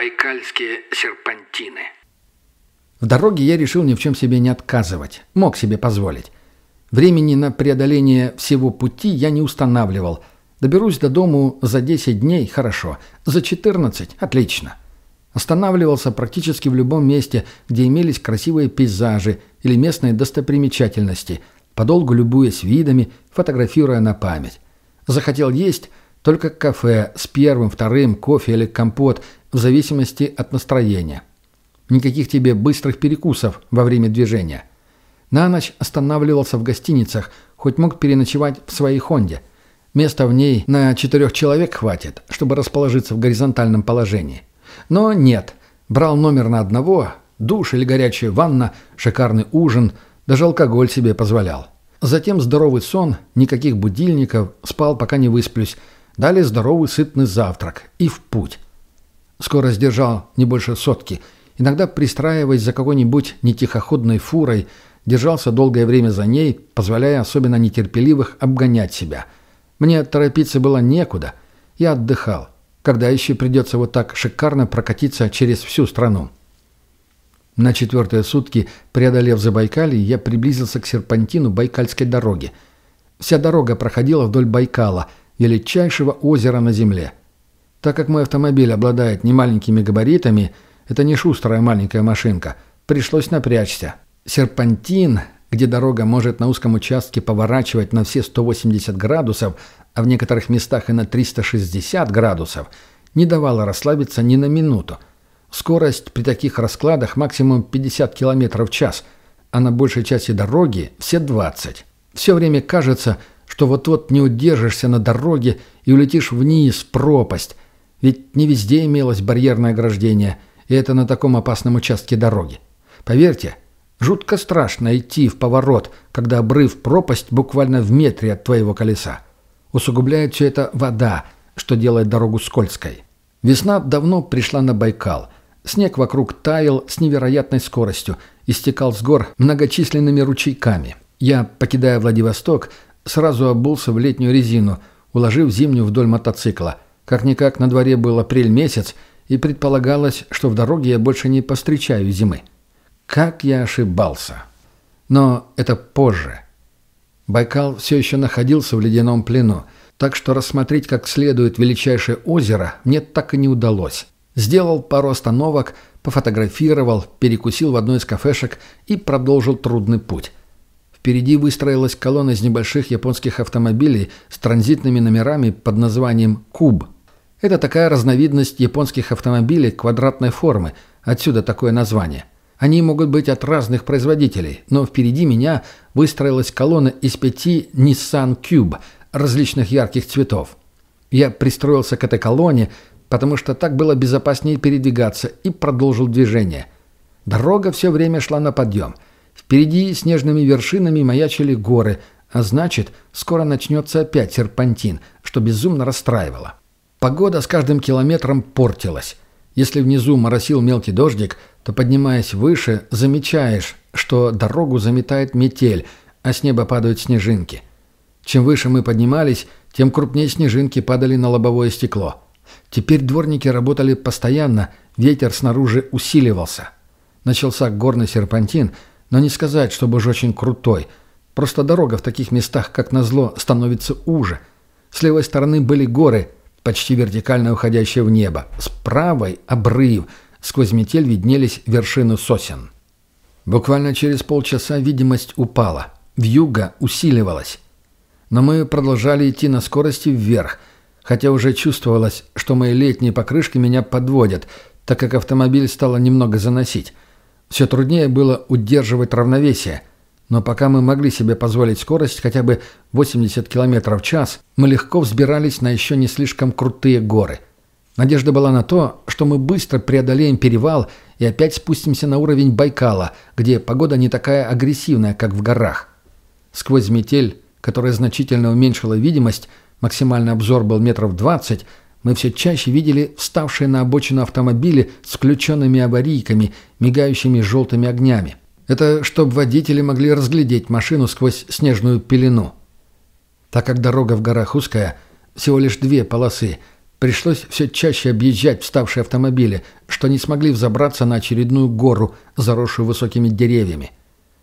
Байкальские серпантины. В дороге я решил ни в чем себе не отказывать. Мог себе позволить. Времени на преодоление всего пути я не устанавливал. Доберусь до дому за 10 дней – хорошо. За 14 – отлично. Останавливался практически в любом месте, где имелись красивые пейзажи или местные достопримечательности, подолгу любуясь видами, фотографируя на память. Захотел есть – только кафе с первым, вторым, кофе или компот, в зависимости от настроения. Никаких тебе быстрых перекусов во время движения. На ночь останавливался в гостиницах, хоть мог переночевать в своей «Хонде». Места в ней на четырех человек хватит, чтобы расположиться в горизонтальном положении. Но нет, брал номер на одного, душ или горячая ванна, шикарный ужин, даже алкоголь себе позволял. Затем здоровый сон, никаких будильников, спал, пока не высплюсь, Дали здоровый сытный завтрак и в путь. Скорость держал не больше сотки. Иногда пристраиваясь за какой-нибудь нетихоходной фурой, держался долгое время за ней, позволяя особенно нетерпеливых обгонять себя. Мне торопиться было некуда. Я отдыхал. Когда еще придется вот так шикарно прокатиться через всю страну? На четвертые сутки, преодолев Забайкалье, я приблизился к серпантину Байкальской дороги. Вся дорога проходила вдоль Байкала – величайшего озера на Земле. Так как мой автомобиль обладает немаленькими габаритами, это не шустрая маленькая машинка, пришлось напрячься. Серпантин, где дорога может на узком участке поворачивать на все 180 градусов, а в некоторых местах и на 360 градусов, не давала расслабиться ни на минуту. Скорость при таких раскладах максимум 50 км в час, а на большей части дороги все 20. Все время кажется, что вот-вот не удержишься на дороге и улетишь вниз в пропасть. Ведь не везде имелось барьерное ограждение, и это на таком опасном участке дороги. Поверьте, жутко страшно идти в поворот, когда обрыв пропасть буквально в метре от твоего колеса. Усугубляет все это вода, что делает дорогу скользкой. Весна давно пришла на Байкал. Снег вокруг таял с невероятной скоростью и стекал с гор многочисленными ручейками. Я, покидая Владивосток, Сразу обулся в летнюю резину, уложив зимнюю вдоль мотоцикла. Как-никак на дворе был апрель месяц, и предполагалось, что в дороге я больше не постречаю зимы. Как я ошибался. Но это позже. Байкал все еще находился в ледяном плену, так что рассмотреть как следует величайшее озеро мне так и не удалось. Сделал пару остановок, пофотографировал, перекусил в одной из кафешек и продолжил трудный путь. Впереди выстроилась колонна из небольших японских автомобилей с транзитными номерами под названием «Куб». Это такая разновидность японских автомобилей квадратной формы, отсюда такое название. Они могут быть от разных производителей, но впереди меня выстроилась колонна из пяти Nissan Cube различных ярких цветов. Я пристроился к этой колонне, потому что так было безопаснее передвигаться, и продолжил движение. Дорога все время шла на подъем – Впереди снежными вершинами маячили горы, а значит, скоро начнется опять серпантин, что безумно расстраивало. Погода с каждым километром портилась. Если внизу моросил мелкий дождик, то, поднимаясь выше, замечаешь, что дорогу заметает метель, а с неба падают снежинки. Чем выше мы поднимались, тем крупнее снежинки падали на лобовое стекло. Теперь дворники работали постоянно, ветер снаружи усиливался. Начался горный серпантин – но не сказать, чтобы уж очень крутой. Просто дорога в таких местах, как назло, становится уже. С левой стороны были горы, почти вертикально уходящие в небо. С правой — обрыв. Сквозь метель виднелись вершины сосен. Буквально через полчаса видимость упала. Вьюга усиливалась. Но мы продолжали идти на скорости вверх, хотя уже чувствовалось, что мои летние покрышки меня подводят, так как автомобиль стало немного заносить. Все труднее было удерживать равновесие, но пока мы могли себе позволить скорость хотя бы 80 км в час, мы легко взбирались на еще не слишком крутые горы. Надежда была на то, что мы быстро преодолеем перевал и опять спустимся на уровень Байкала, где погода не такая агрессивная, как в горах. Сквозь метель, которая значительно уменьшила видимость, максимальный обзор был метров 20, мы все чаще видели вставшие на обочину автомобили с включенными аварийками, мигающими желтыми огнями. Это чтобы водители могли разглядеть машину сквозь снежную пелену. Так как дорога в горах узкая, всего лишь две полосы, пришлось все чаще объезжать вставшие автомобили, что не смогли взобраться на очередную гору, заросшую высокими деревьями.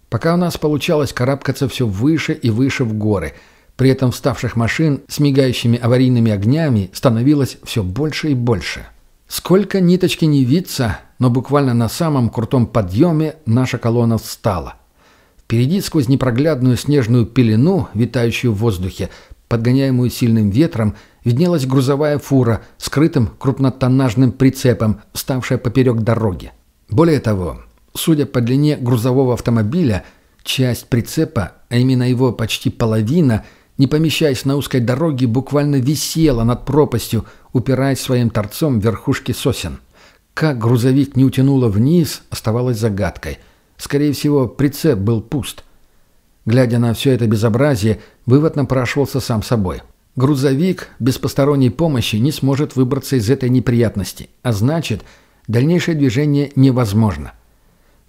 Пока у нас получалось карабкаться все выше и выше в горы, при этом вставших машин с мигающими аварийными огнями становилось все больше и больше. Сколько ниточки не виться, но буквально на самом крутом подъеме наша колонна встала. Впереди сквозь непроглядную снежную пелену, витающую в воздухе, подгоняемую сильным ветром, виднелась грузовая фура скрытым крупнотоннажным прицепом, вставшая поперек дороги. Более того, судя по длине грузового автомобиля, часть прицепа, а именно его почти половина, не помещаясь на узкой дороге, буквально висела над пропастью, упираясь своим торцом в верхушки сосен. Как грузовик не утянуло вниз, оставалось загадкой. Скорее всего, прицеп был пуст. Глядя на все это безобразие, вывод напрашивался сам собой. Грузовик без посторонней помощи не сможет выбраться из этой неприятности, а значит, дальнейшее движение невозможно.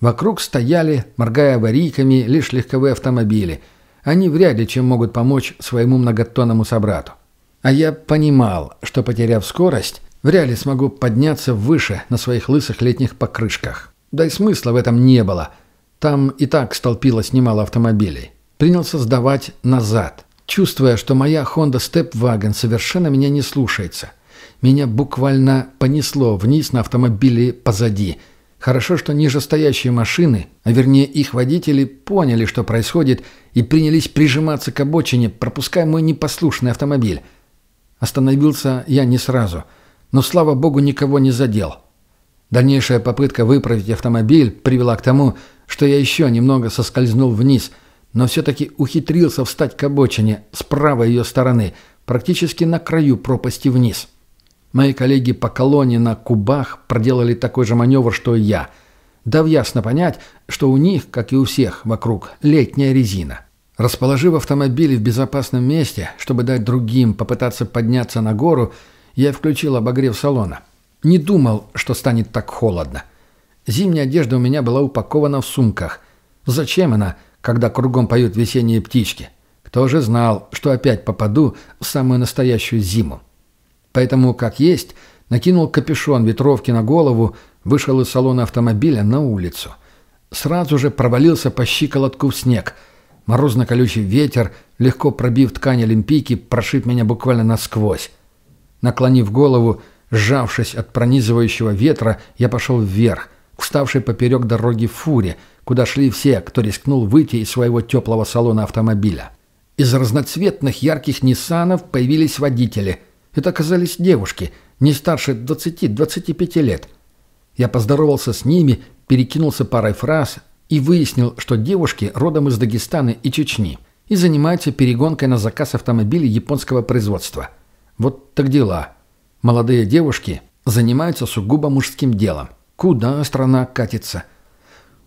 Вокруг стояли, моргая аварийками, лишь легковые автомобили. Они вряд ли чем могут помочь своему многотонному собрату. А я понимал, что, потеряв скорость, вряд ли смогу подняться выше на своих лысых летних покрышках. Да и смысла в этом не было. Там и так столпилось немало автомобилей. Принялся сдавать назад, чувствуя, что моя Honda Stepwagon совершенно меня не слушается. Меня буквально понесло вниз на автомобиле позади – Хорошо, что нижестоящие машины, а вернее их водители, поняли, что происходит, и принялись прижиматься к обочине, пропуская мой непослушный автомобиль. Остановился я не сразу, но, слава богу, никого не задел. Дальнейшая попытка выправить автомобиль привела к тому, что я еще немного соскользнул вниз, но все-таки ухитрился встать к обочине с правой ее стороны, практически на краю пропасти вниз. Мои коллеги по колонне на Кубах проделали такой же маневр, что и я, дав ясно понять, что у них, как и у всех вокруг, летняя резина. Расположив автомобиль в безопасном месте, чтобы дать другим попытаться подняться на гору, я включил обогрев салона. Не думал, что станет так холодно. Зимняя одежда у меня была упакована в сумках. Зачем она, когда кругом поют весенние птички? Кто же знал, что опять попаду в самую настоящую зиму? Поэтому, как есть, накинул капюшон ветровки на голову, вышел из салона автомобиля на улицу. Сразу же провалился по щиколотку в снег. Морозно-колючий ветер, легко пробив ткань олимпийки, прошиб меня буквально насквозь. Наклонив голову, сжавшись от пронизывающего ветра, я пошел вверх, к вставшей поперек дороги фуре, куда шли все, кто рискнул выйти из своего теплого салона автомобиля. Из разноцветных ярких «Ниссанов» появились водители – это оказались девушки, не старше 20-25 лет. Я поздоровался с ними, перекинулся парой фраз и выяснил, что девушки родом из Дагестана и Чечни и занимаются перегонкой на заказ автомобилей японского производства. Вот так дела. Молодые девушки занимаются сугубо мужским делом. Куда страна катится?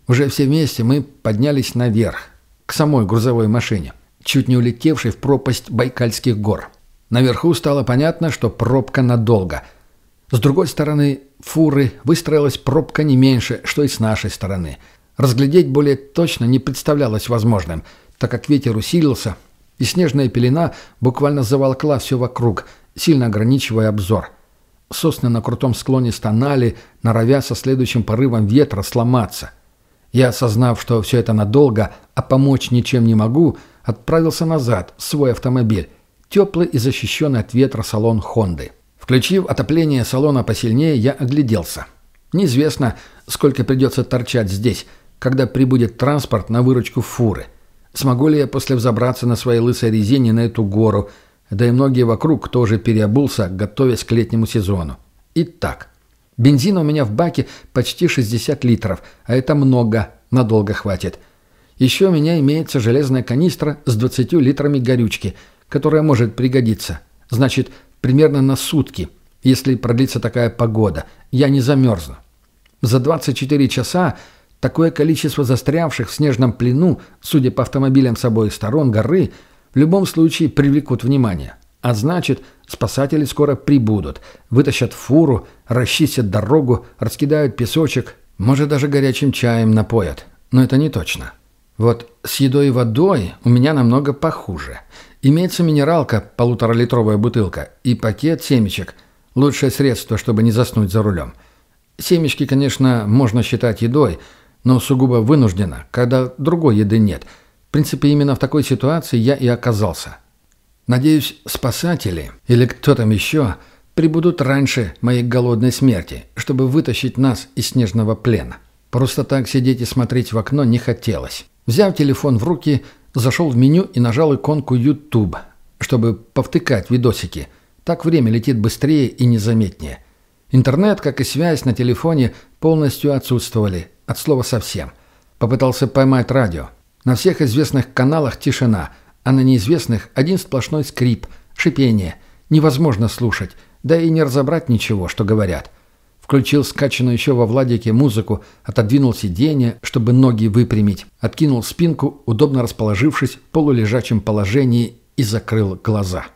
Уже все вместе мы поднялись наверх, к самой грузовой машине, чуть не улетевшей в пропасть Байкальских гор. Наверху стало понятно, что пробка надолго. С другой стороны фуры выстроилась пробка не меньше, что и с нашей стороны. Разглядеть более точно не представлялось возможным, так как ветер усилился, и снежная пелена буквально заволкла все вокруг, сильно ограничивая обзор. Сосны на крутом склоне стонали, норовя со следующим порывом ветра сломаться. Я, осознав, что все это надолго, а помочь ничем не могу, отправился назад в свой автомобиль теплый и защищенный от ветра салон «Хонды». Включив отопление салона посильнее, я огляделся. Неизвестно, сколько придется торчать здесь, когда прибудет транспорт на выручку фуры. Смогу ли я после взобраться на своей лысой резине на эту гору, да и многие вокруг тоже переобулся, готовясь к летнему сезону. Итак, бензина у меня в баке почти 60 литров, а это много, надолго хватит. Еще у меня имеется железная канистра с 20 литрами горючки – которая может пригодиться. Значит, примерно на сутки, если продлится такая погода. Я не замерзну. За 24 часа такое количество застрявших в снежном плену, судя по автомобилям с обоих сторон горы, в любом случае привлекут внимание. А значит, спасатели скоро прибудут, вытащат фуру, расчистят дорогу, раскидают песочек, может даже горячим чаем напоят. Но это не точно. Вот с едой и водой у меня намного похуже. Имеется минералка, полуторалитровая бутылка, и пакет семечек. Лучшее средство, чтобы не заснуть за рулем. Семечки, конечно, можно считать едой, но сугубо вынужденно, когда другой еды нет. В принципе, именно в такой ситуации я и оказался. Надеюсь, спасатели или кто там еще прибудут раньше моей голодной смерти, чтобы вытащить нас из снежного плена. Просто так сидеть и смотреть в окно не хотелось. Взяв телефон в руки, зашел в меню и нажал иконку YouTube, чтобы повтыкать видосики. Так время летит быстрее и незаметнее. Интернет, как и связь на телефоне, полностью отсутствовали, от слова совсем. Попытался поймать радио. На всех известных каналах тишина, а на неизвестных один сплошной скрип, шипение. Невозможно слушать, да и не разобрать ничего, что говорят. Включил скачанную еще во Владике музыку, отодвинул сиденье, чтобы ноги выпрямить, откинул спинку, удобно расположившись в полулежачем положении и закрыл глаза.